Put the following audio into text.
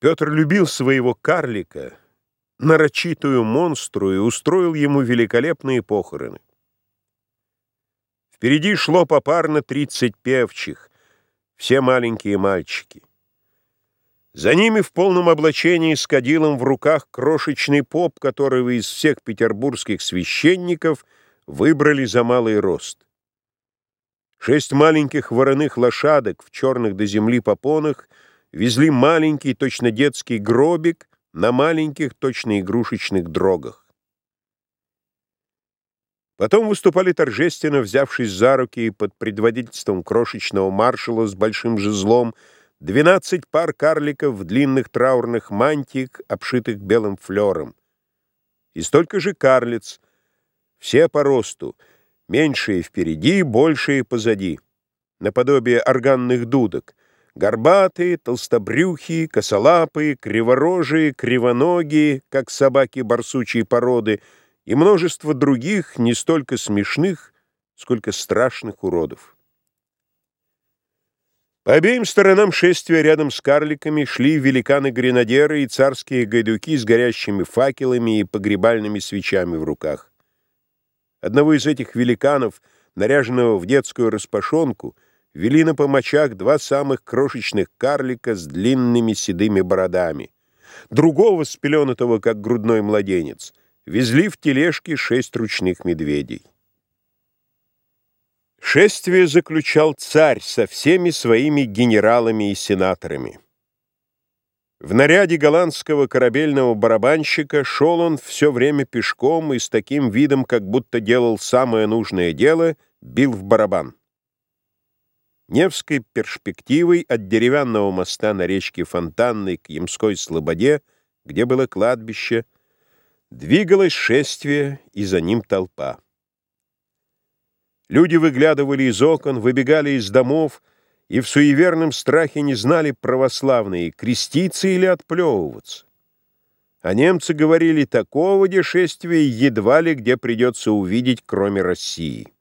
Петр любил своего карлика, нарочитую монстру, и устроил ему великолепные похороны. Впереди шло попарно тридцать певчих, все маленькие мальчики. За ними в полном облачении с кадилом в руках крошечный поп, которого из всех петербургских священников выбрали за малый рост. Шесть маленьких вороных лошадок в черных до земли попонах везли маленький, точно детский гробик на маленьких, точно игрушечных дрогах. Потом выступали торжественно, взявшись за руки и под предводительством крошечного маршала с большим жезлом, двенадцать пар карликов в длинных траурных мантиях, обшитых белым флером. И столько же карлиц, все по росту, меньшие впереди, большие позади, наподобие органных дудок, горбатые, толстобрюхие, косолапые, криворожие, кривоногие, как собаки барсучьей породы, и множество других, не столько смешных, сколько страшных уродов. По обеим сторонам шествия рядом с карликами шли великаны-гренадеры и царские гайдуки с горящими факелами и погребальными свечами в руках. Одного из этих великанов, наряженного в детскую распашонку, вели на помочах два самых крошечных карлика с длинными седыми бородами. Другого, спеленутого, как грудной младенец, везли в тележке шесть ручных медведей. Шествие заключал царь со всеми своими генералами и сенаторами. В наряде голландского корабельного барабанщика шел он все время пешком и с таким видом, как будто делал самое нужное дело, бил в барабан. Невской перспективой от деревянного моста на речке Фонтанной к Ямской Слободе, где было кладбище, двигалось шествие и за ним толпа. Люди выглядывали из окон, выбегали из домов, и в суеверном страхе не знали православные, креститься или отплевываться. А немцы говорили, такого дешествия едва ли где придется увидеть, кроме России.